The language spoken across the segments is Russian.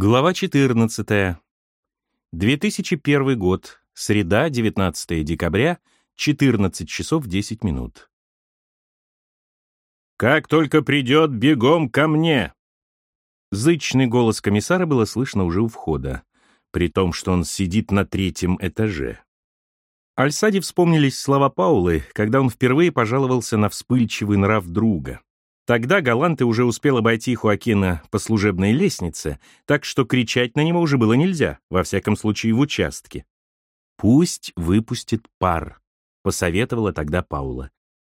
Глава 14. 2001 год. Среда, 19 декабря, 14 часов 10 минут. «Как только придет, бегом ко мне!» Зычный голос комиссара было слышно уже у входа, при том, что он сидит на третьем этаже. Альсаде вспомнились слова Паулы, когда он впервые пожаловался на вспыльчивый нрав друга. Тогда Галанте уже успел обойти Хуакина по служебной лестнице, так что кричать на него уже было нельзя, во всяком случае в участке. «Пусть выпустит пар», — посоветовала тогда Паула.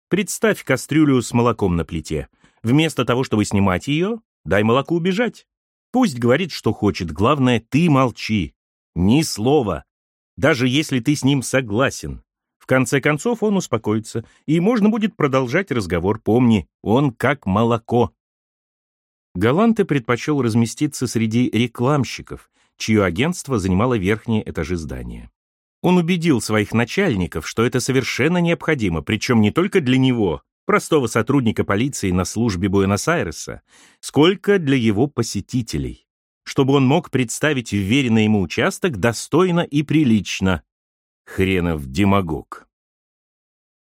«Представь кастрюлю с молоком на плите. Вместо того, чтобы снимать ее, дай молоку убежать. Пусть говорит, что хочет, главное, ты молчи. Ни слова. Даже если ты с ним согласен. В конце концов он успокоится, и можно будет продолжать разговор. Помни, он как молоко. Галанте предпочел разместиться среди рекламщиков, чье агентство занимало верхние этажи здания. Он убедил своих начальников, что это совершенно необходимо, причем не только для него, простого сотрудника полиции на службе Буэнос-Айреса, сколько для его посетителей, чтобы он мог представить вверенный ему участок достойно и прилично, Хренов демагог.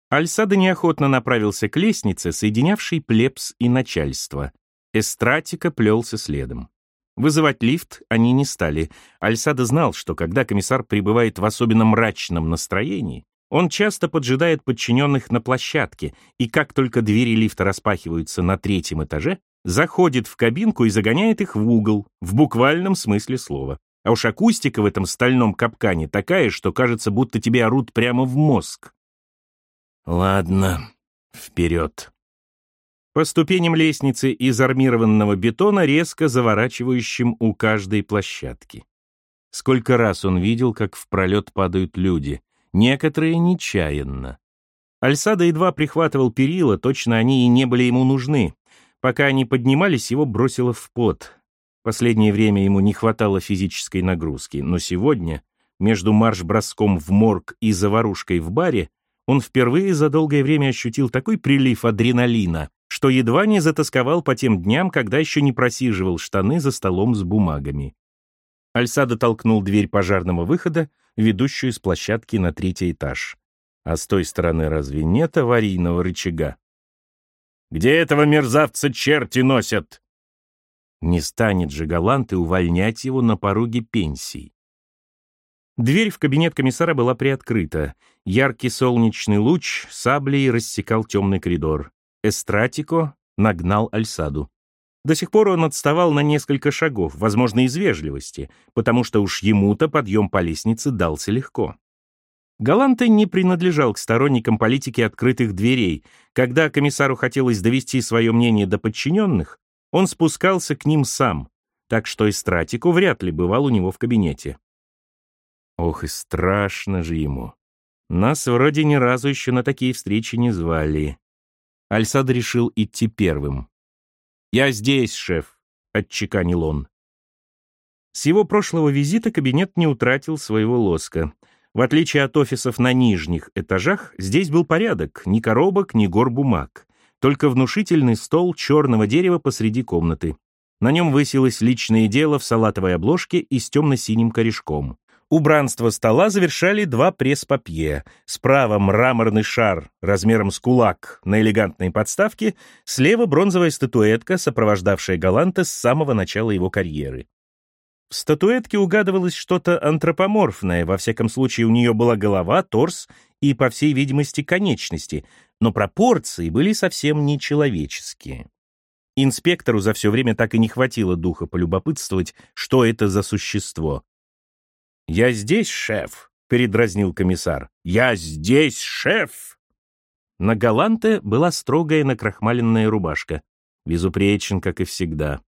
Альсада неохотно направился к лестнице, соединявшей плебс и начальство. Эстратика плелся следом. Вызывать лифт они не стали. Альсада знал, что когда комиссар пребывает в особенно мрачном настроении, он часто поджидает подчиненных на площадке, и как только двери лифта распахиваются на третьем этаже, заходит в кабинку и загоняет их в угол, в буквальном смысле слова. А уж акустика в этом стальном капкане такая, что кажется, будто тебе орут прямо в мозг. Ладно, вперед. По ступеням лестницы из армированного бетона, резко заворачивающим у каждой площадки. Сколько раз он видел, как в пролет падают люди, некоторые нечаянно. Альсада едва прихватывал перила, точно они и не были ему нужны. Пока они поднимались, его бросило в пот. Последнее время ему не хватало физической нагрузки, но сегодня, между марш-броском в морг и заварушкой в баре, он впервые за долгое время ощутил такой прилив адреналина, что едва не затасковал по тем дням, когда еще не просиживал штаны за столом с бумагами. Альсада толкнул дверь пожарного выхода, ведущую с площадки на третий этаж. А с той стороны разве нет аварийного рычага? «Где этого мерзавца черти носят?» Не станет же Галанты увольнять его на пороге пенсии. Дверь в кабинет комиссара была приоткрыта. Яркий солнечный луч саблей рассекал темный коридор. Эстратико нагнал Альсаду. До сих пор он отставал на несколько шагов, возможно, из вежливости, потому что уж ему-то подъем по лестнице дался легко. Галанте не принадлежал к сторонникам политики открытых дверей. Когда комиссару хотелось довести свое мнение до подчиненных, он спускался к ним сам, так что и Стратику вряд ли бывал у него в кабинете. Ох, и страшно же ему. Нас вроде ни разу еще на такие встречи не звали. Альсад решил идти первым. «Я здесь, шеф», — отчеканил он. С его прошлого визита кабинет не утратил своего лоска. В отличие от офисов на нижних этажах, здесь был порядок, ни коробок, ни гор бумаг только внушительный стол черного дерева посреди комнаты. На нем высилось личное дело в салатовой обложке и с темно-синим корешком. Убранство стола завершали два пресс-папье. Справа мраморный шар размером с кулак на элегантной подставке, слева бронзовая статуэтка, сопровождавшая Галанта с самого начала его карьеры. В статуэтке угадывалось что-то антропоморфное, во всяком случае у нее была голова, торс и, по всей видимости, конечности, но пропорции были совсем нечеловеческие. Инспектору за все время так и не хватило духа полюбопытствовать, что это за существо. «Я здесь, шеф», — передразнил комиссар. «Я здесь, шеф!» На Галанте была строгая накрахмаленная рубашка. Безупречен, как и всегда.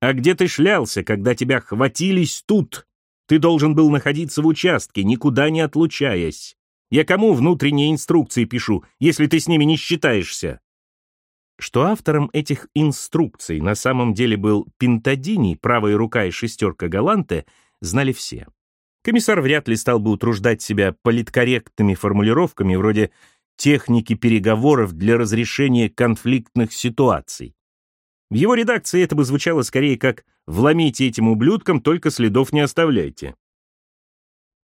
«А где ты шлялся, когда тебя хватились тут? Ты должен был находиться в участке, никуда не отлучаясь. Я кому внутренние инструкции пишу, если ты с ними не считаешься?» Что автором этих инструкций на самом деле был Пинтадини, правая рука и шестерка Галанте, знали все. Комиссар вряд ли стал бы утруждать себя политкорректными формулировками вроде «техники переговоров для разрешения конфликтных ситуаций». В его редакции это бы звучало скорее как «вломите этим ублюдкам, только следов не оставляйте».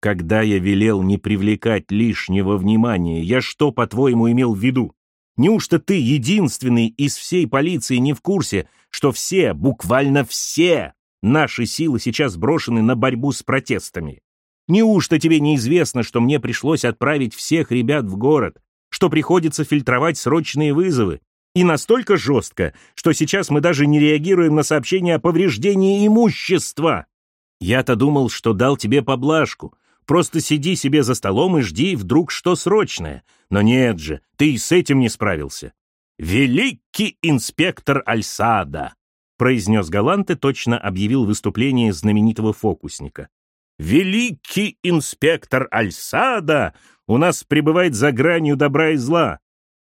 Когда я велел не привлекать лишнего внимания, я что, по-твоему, имел в виду? Неужто ты единственный из всей полиции не в курсе, что все, буквально все, наши силы сейчас брошены на борьбу с протестами? Неужто тебе неизвестно, что мне пришлось отправить всех ребят в город, что приходится фильтровать срочные вызовы, и настолько жестко, что сейчас мы даже не реагируем на сообщения о повреждении имущества. Я-то думал, что дал тебе поблажку. Просто сиди себе за столом и жди вдруг что срочное. Но нет же, ты и с этим не справился. «Великий инспектор Альсада!» произнес Галант и точно объявил выступление знаменитого фокусника. «Великий инспектор Альсада у нас пребывает за гранью добра и зла.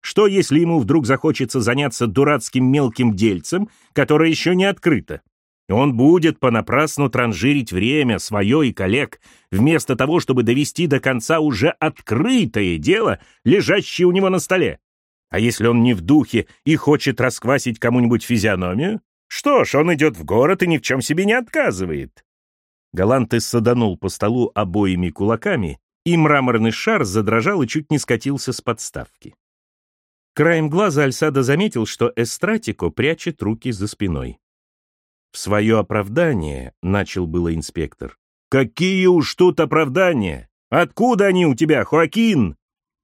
Что, если ему вдруг захочется заняться дурацким мелким дельцем, которое еще не открыто? Он будет понапрасну транжирить время, свое и коллег, вместо того, чтобы довести до конца уже открытое дело, лежащее у него на столе. А если он не в духе и хочет расквасить кому-нибудь физиономию? Что ж, он идет в город и ни в чем себе не отказывает. Галанты саданул по столу обоими кулаками, и мраморный шар задрожал и чуть не скатился с подставки. Краем глаза Альсада заметил, что Эстратико прячет руки за спиной. В свое оправдание начал было инспектор. «Какие уж тут оправдания! Откуда они у тебя, Хоакин?»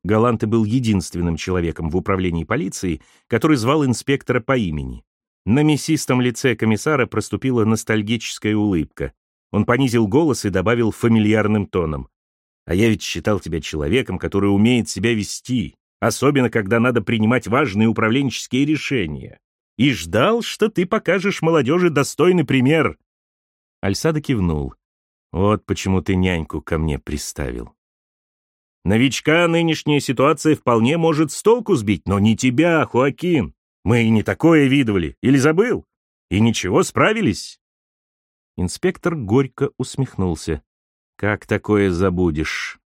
Галанте был единственным человеком в управлении полиции, который звал инспектора по имени. На мясистом лице комиссара проступила ностальгическая улыбка. Он понизил голос и добавил фамильярным тоном. «А я ведь считал тебя человеком, который умеет себя вести особенно когда надо принимать важные управленческие решения. И ждал, что ты покажешь молодежи достойный пример. Альсада кивнул. Вот почему ты няньку ко мне приставил. Новичка нынешняя ситуация вполне может с толку сбить, но не тебя, Хуакин. Мы и не такое видывали. Или забыл? И ничего, справились. Инспектор горько усмехнулся. Как такое забудешь?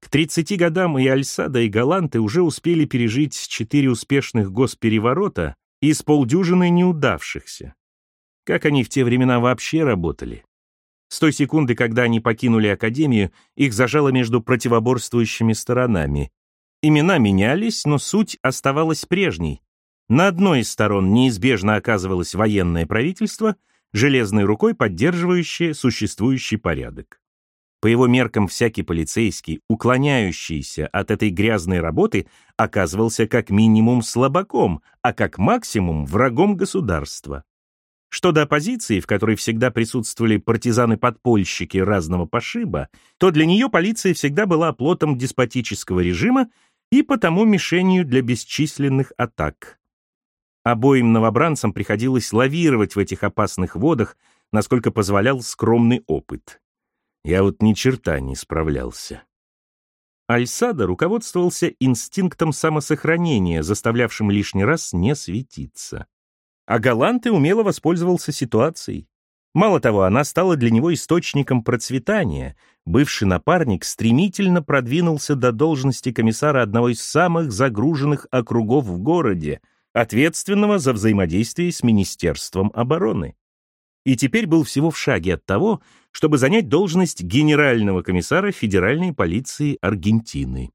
К 30 годам и Альсада, и Галанты уже успели пережить четыре успешных госпереворота и с полдюжины неудавшихся. Как они в те времена вообще работали? С той секунды, когда они покинули Академию, их зажало между противоборствующими сторонами. Имена менялись, но суть оставалась прежней. На одной из сторон неизбежно оказывалось военное правительство, железной рукой поддерживающее существующий порядок. По его меркам, всякий полицейский, уклоняющийся от этой грязной работы, оказывался как минимум слабаком, а как максимум врагом государства. Что до оппозиции, в которой всегда присутствовали партизаны-подпольщики разного пошиба, то для нее полиция всегда была оплотом деспотического режима и потому мишенью для бесчисленных атак. Обоим новобранцам приходилось лавировать в этих опасных водах, насколько позволял скромный опыт. Я вот ни черта не справлялся. Альсада руководствовался инстинктом самосохранения, заставлявшим лишний раз не светиться. А Галанте умело воспользовался ситуацией. Мало того, она стала для него источником процветания. Бывший напарник стремительно продвинулся до должности комиссара одного из самых загруженных округов в городе, ответственного за взаимодействие с Министерством обороны и теперь был всего в шаге от того, чтобы занять должность генерального комиссара Федеральной полиции Аргентины.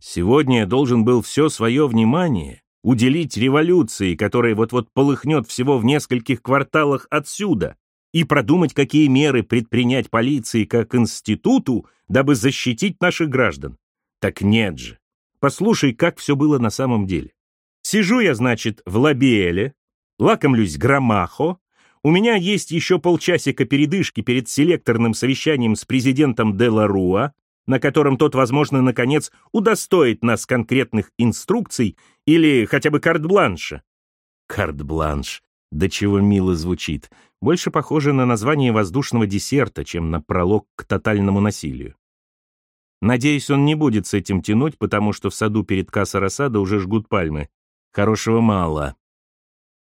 Сегодня я должен был все свое внимание уделить революции, которая вот-вот полыхнет всего в нескольких кварталах отсюда, и продумать, какие меры предпринять полиции как институту, дабы защитить наших граждан. Так нет же. Послушай, как все было на самом деле. Сижу я, значит, в Лабиэле, лакомлюсь громахо, у меня есть еще полчасика передышки перед селекторным совещанием с президентом Деларуа, на котором тот, возможно, наконец удостоит нас конкретных инструкций или хотя бы карт-бланша. Карт-бланш. Да чего мило звучит. Больше похоже на название воздушного десерта, чем на пролог к тотальному насилию. Надеюсь, он не будет с этим тянуть, потому что в саду перед касса рассада уже жгут пальмы. Хорошего мало.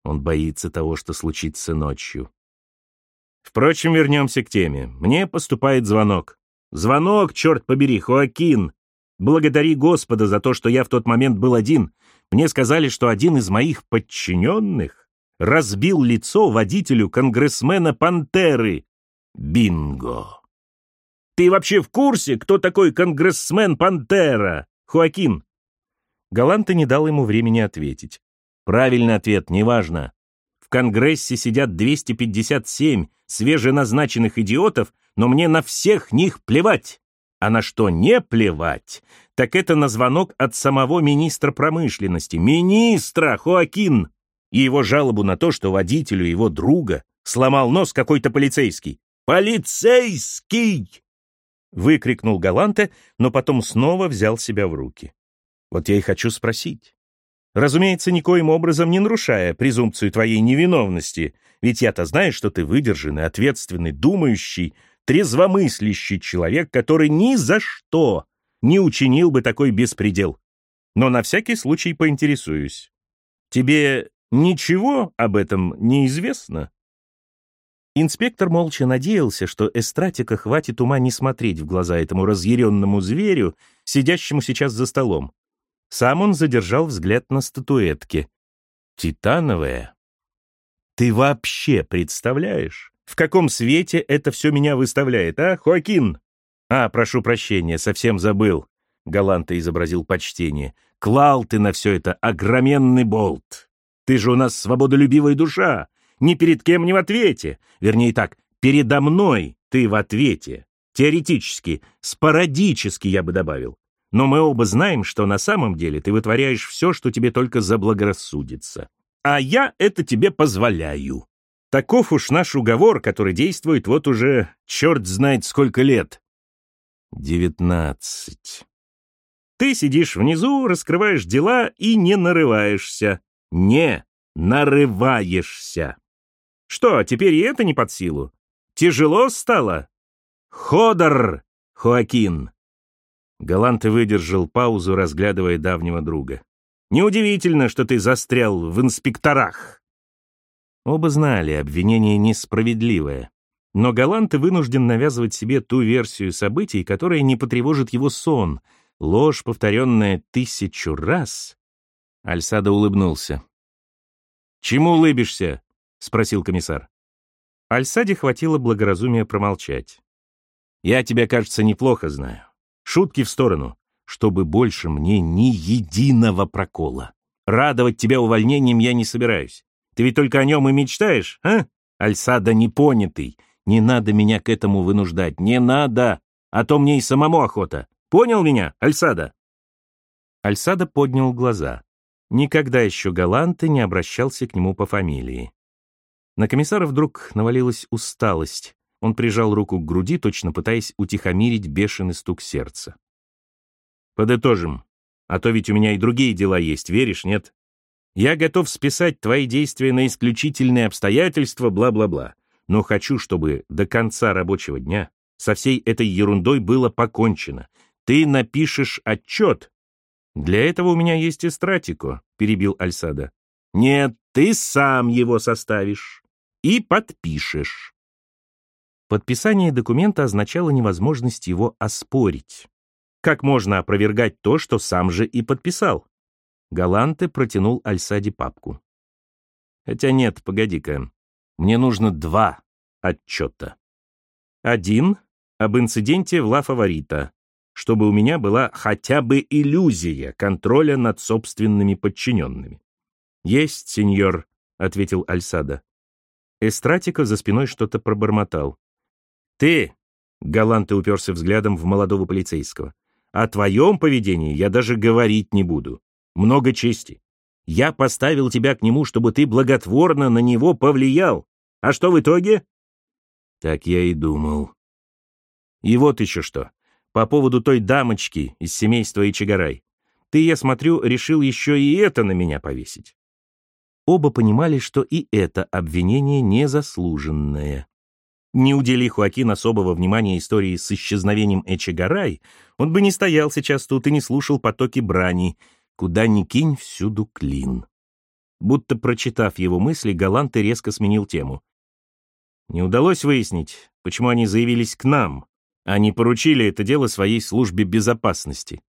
Он боится того, что случится ночью. Впрочем, вернемся к теме. Мне поступает звонок. Звонок, черт побери, Хоакин. Благодари Господа за то, что я в тот момент был один. Мне сказали, что один из моих подчиненных разбил лицо водителю конгрессмена Пантеры. Бинго! Ты вообще в курсе, кто такой конгрессмен Пантера, Хуакин? Галанта не дал ему времени ответить. Правильный ответ, неважно. В Конгрессе сидят 257 свеженазначенных идиотов, но мне на всех них плевать. А на что не плевать, так это на звонок от самого министра промышленности, министра Хоакин, и его жалобу на то, что водителю его друга сломал нос какой-то полицейский. «Полицейский!» Выкрикнул Галанте, но потом снова взял себя в руки. Вот я и хочу спросить. Разумеется, никоим образом не нарушая презумпцию твоей невиновности, ведь я-то знаю, что ты выдержанный, ответственный, думающий, трезвомыслящий человек, который ни за что не учинил бы такой беспредел. Но на всякий случай поинтересуюсь. Тебе ничего об этом не известно? Инспектор молча надеялся, что эстратика хватит ума не смотреть в глаза этому разъяренному зверю, сидящему сейчас за столом. Сам он задержал взгляд на статуэтке. Титановая. Ты вообще представляешь, в каком свете это все меня выставляет, а, Хоакин? А, прошу прощения, совсем забыл. Галанта изобразил почтение. Клал ты на все это огроменный болт. Ты же у нас свободолюбивая душа. Ни перед кем не в ответе. Вернее так, передо мной ты в ответе. Теоретически, спорадически, я бы добавил. Но мы оба знаем, что на самом деле ты вытворяешь все, что тебе только заблагорассудится. А я это тебе позволяю. Таков уж наш уговор, который действует вот уже черт знает сколько лет. Девятнадцать. Ты сидишь внизу, раскрываешь дела и не нарываешься. Не нарываешься. Что, теперь и это не под силу? Тяжело стало? Ходор, Хоакин. Галанте выдержал паузу, разглядывая давнего друга. «Неудивительно, что ты застрял в инспекторах!» Оба знали, обвинение несправедливое. Но Галанте вынужден навязывать себе ту версию событий, которая не потревожит его сон. Ложь, повторенная тысячу раз. Альсадо улыбнулся. «Чему улыбишься?» — спросил комиссар. Альсаде хватило благоразумия промолчать. «Я тебя, кажется, неплохо знаю. Шутки в сторону, чтобы больше мне ни единого прокола. Радовать тебя увольнением я не собираюсь. Ты ведь только о нем и мечтаешь, а? Альсада непонятый. Не надо меня к этому вынуждать, не надо, а то мне и самому охота. Понял меня, Альсада?» Альсада поднял глаза. Никогда еще Галанте не обращался к нему по фамилии. На комиссара вдруг навалилась усталость. Он прижал руку к груди, точно пытаясь утихомирить бешеный стук сердца. «Подытожим. А то ведь у меня и другие дела есть, веришь, нет? Я готов списать твои действия на исключительные обстоятельства, бла-бла-бла. Но хочу, чтобы до конца рабочего дня со всей этой ерундой было покончено. Ты напишешь отчет. Для этого у меня есть эстратико, перебил Альсада. Нет, ты сам его составишь и подпишешь. Подписание документа означало невозможность его оспорить. Как можно опровергать то, что сам же и подписал? Галанте протянул Альсади папку. Хотя нет, погоди-ка. Мне нужно два отчета. Один об инциденте в Ла Фаворита, чтобы у меня была хотя бы иллюзия контроля над собственными подчиненными. «Есть, сеньор», — ответил Альсада. Эстратика за спиной что-то пробормотал. «Ты!» — Галанте уперся взглядом в молодого полицейского. «О твоем поведении я даже говорить не буду. Много чести. Я поставил тебя к нему, чтобы ты благотворно на него повлиял. А что в итоге?» Так я и думал. И вот еще что. По поводу той дамочки из семейства Ичигарай. Ты, я смотрю, решил еще и это на меня повесить. Оба понимали, что и это обвинение незаслуженное. Не удели Хуакин особого внимания истории с исчезновением Эчегарай, он бы не стоял сейчас тут и не слушал потоки брани. Куда ни кинь, всюду клин. Будто прочитав его мысли, Галанте резко сменил тему. Не удалось выяснить, почему они заявились к нам. Они поручили это дело своей службе безопасности.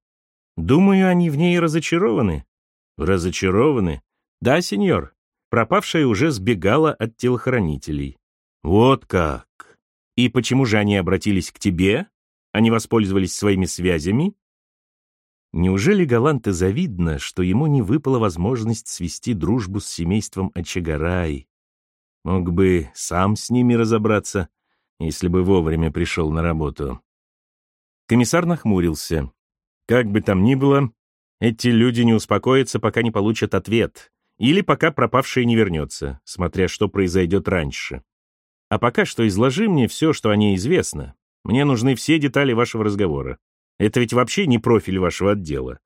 Думаю, они в ней разочарованы. Разочарованы? Да, сеньор. пропавшая уже сбегала от телохранителей. Вот как! И почему же они обратились к тебе? Они воспользовались своими связями? Неужели Галанте завидно, что ему не выпала возможность свести дружбу с семейством Очагарай? Мог бы сам с ними разобраться, если бы вовремя пришел на работу. Комиссар нахмурился. Как бы там ни было, эти люди не успокоятся, пока не получат ответ, или пока пропавший не вернется, смотря что произойдет раньше. А пока что изложи мне все, что о ней известно. Мне нужны все детали вашего разговора. Это ведь вообще не профиль вашего отдела.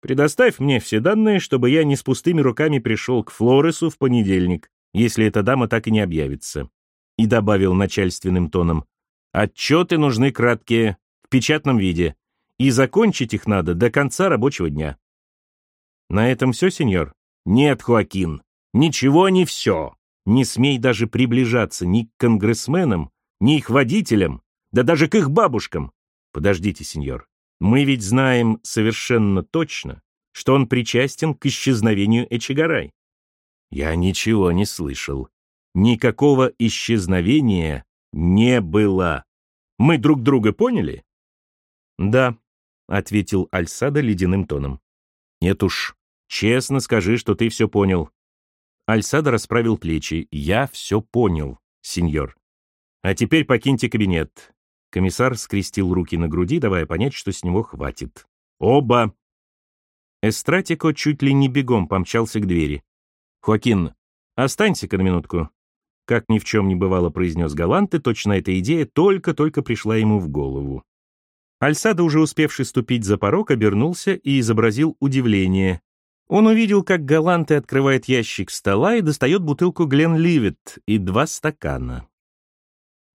Предоставь мне все данные, чтобы я не с пустыми руками пришел к Флоресу в понедельник, если эта дама так и не объявится. И добавил начальственным тоном. Отчеты нужны краткие, в печатном виде, и закончить их надо до конца рабочего дня. На этом все, сеньор? Нет, Хуакин, ничего не все. Не смей даже приближаться ни к конгрессменам, ни их водителям, да даже к их бабушкам. Подождите, сеньор, мы ведь знаем совершенно точно, что он причастен к исчезновению Эчигарай. Я ничего не слышал. Никакого исчезновения не было. Мы друг друга поняли? Да, ответил Альсада ледяным тоном. Нет уж, честно скажи, что ты все понял. Альсада расправил плечи. «Я все понял, сеньор. А теперь покиньте кабинет». Комиссар скрестил руки на груди, давая понять, что с него хватит. «Оба!» Эстратико чуть ли не бегом помчался к двери. «Хоакин, останься-ка на минутку». Как ни в чем не бывало, произнес Галанте, точно эта идея только-только пришла ему в голову. Альсада, уже успевший ступить за порог, обернулся и изобразил удивление. Он увидел, как Галанте открывает ящик стола и достает бутылку Глен Ливет и два стакана.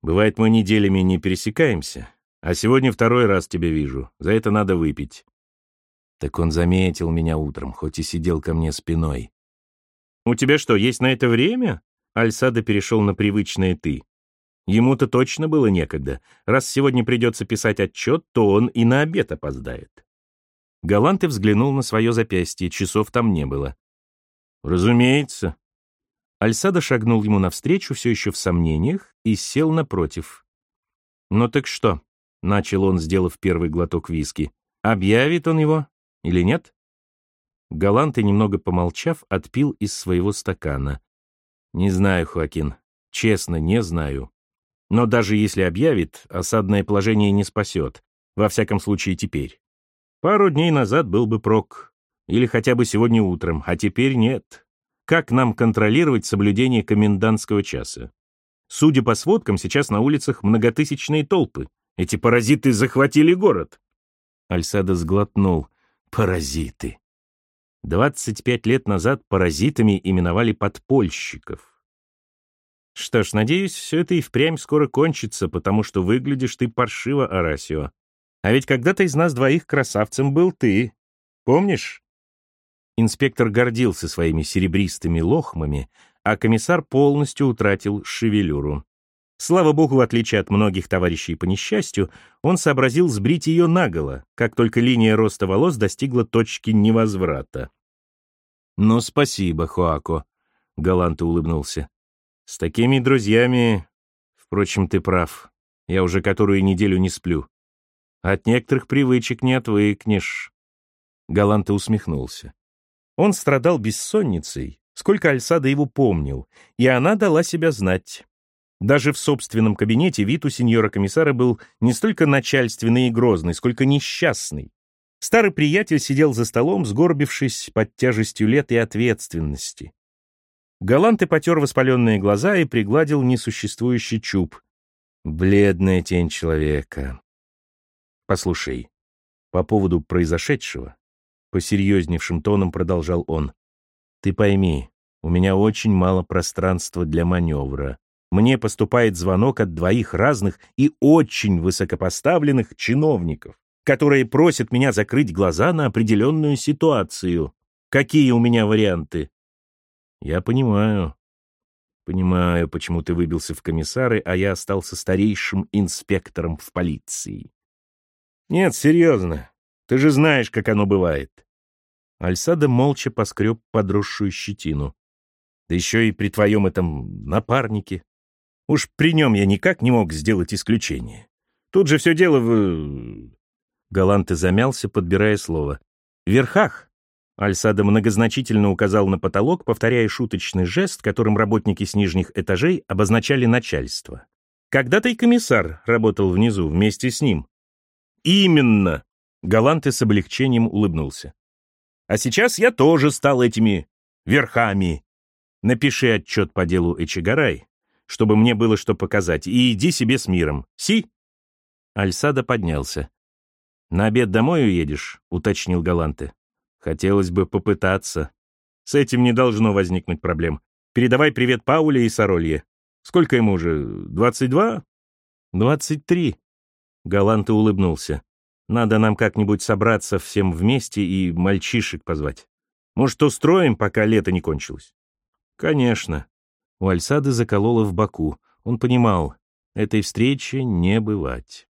«Бывает, мы неделями не пересекаемся, а сегодня второй раз тебя вижу. За это надо выпить». Так он заметил меня утром, хоть и сидел ко мне спиной. «У тебя что, есть на это время?» Альсада перешел на привычное «ты». Ему-то точно было некогда. Раз сегодня придется писать отчет, то он и на обед опоздает. Галанты взглянул на свое запястье, часов там не было. «Разумеется». Альсада шагнул ему навстречу, все еще в сомнениях, и сел напротив. «Ну так что?» — начал он, сделав первый глоток виски. «Объявит он его или нет?» Галанты, немного помолчав, отпил из своего стакана. «Не знаю, Хоакин. Честно, не знаю. Но даже если объявит, осадное положение не спасет. Во всяком случае, теперь. Пару дней назад был бы прок. Или хотя бы сегодня утром, а теперь нет. Как нам контролировать соблюдение комендантского часа? Судя по сводкам, сейчас на улицах многотысячные толпы. Эти паразиты захватили город. Альсада сглотнул. Паразиты. 25 лет назад паразитами именовали подпольщиков. Что ж, надеюсь, все это и впрямь скоро кончится, потому что выглядишь ты паршиво, Арасио. А ведь когда-то из нас двоих красавцем был ты. Помнишь? Инспектор гордился своими серебристыми лохмами, а комиссар полностью утратил шевелюру. Слава богу, в отличие от многих товарищей по несчастью, он сообразил сбрить ее наголо, как только линия роста волос достигла точки невозврата. «Ну, спасибо, Хуако», — Галант улыбнулся. «С такими друзьями... Впрочем, ты прав. Я уже которую неделю не сплю. От некоторых привычек не отвыкнешь. Галанте усмехнулся. Он страдал бессонницей, сколько Альсада его помнил, и она дала себя знать. Даже в собственном кабинете вид у сеньора-комиссара был не столько начальственный и грозный, сколько несчастный. Старый приятель сидел за столом, сгорбившись под тяжестью лет и ответственности. Галанте потер воспаленные глаза и пригладил несуществующий чуб. Бледная тень человека. Послушай, по поводу произошедшего, посерьезневшим тоном продолжал он, ты пойми, у меня очень мало пространства для маневра. Мне поступает звонок от двоих разных и очень высокопоставленных чиновников, которые просят меня закрыть глаза на определенную ситуацию. Какие у меня варианты? Я понимаю. Понимаю, почему ты выбился в комиссары, а я остался старейшим инспектором в полиции. Нет, серьезно. Ты же знаешь, как оно бывает. Альсада молча поскреб подросшую щетину. Да еще и при твоем этом напарнике. Уж при нем я никак не мог сделать исключение. Тут же все дело в... Галанте замялся, подбирая слово. «В верхах!» Альсада многозначительно указал на потолок, повторяя шуточный жест, которым работники с нижних этажей обозначали начальство. Когда-то и комиссар работал внизу вместе с ним. «Именно!» — Галанте с облегчением улыбнулся. «А сейчас я тоже стал этими верхами. Напиши отчет по делу Эчигарай, чтобы мне было что показать, и иди себе с миром. Си?» Альсада поднялся. «На обед домой уедешь?» — уточнил Галанте. «Хотелось бы попытаться. С этим не должно возникнуть проблем. Передавай привет Пауле и Соролье. Сколько ему уже? Двадцать два?» «Двадцать три». Галанте улыбнулся. «Надо нам как-нибудь собраться всем вместе и мальчишек позвать. Может, устроим, пока лето не кончилось?» «Конечно». У Альсады заколола в боку. Он понимал, этой встречи не бывать.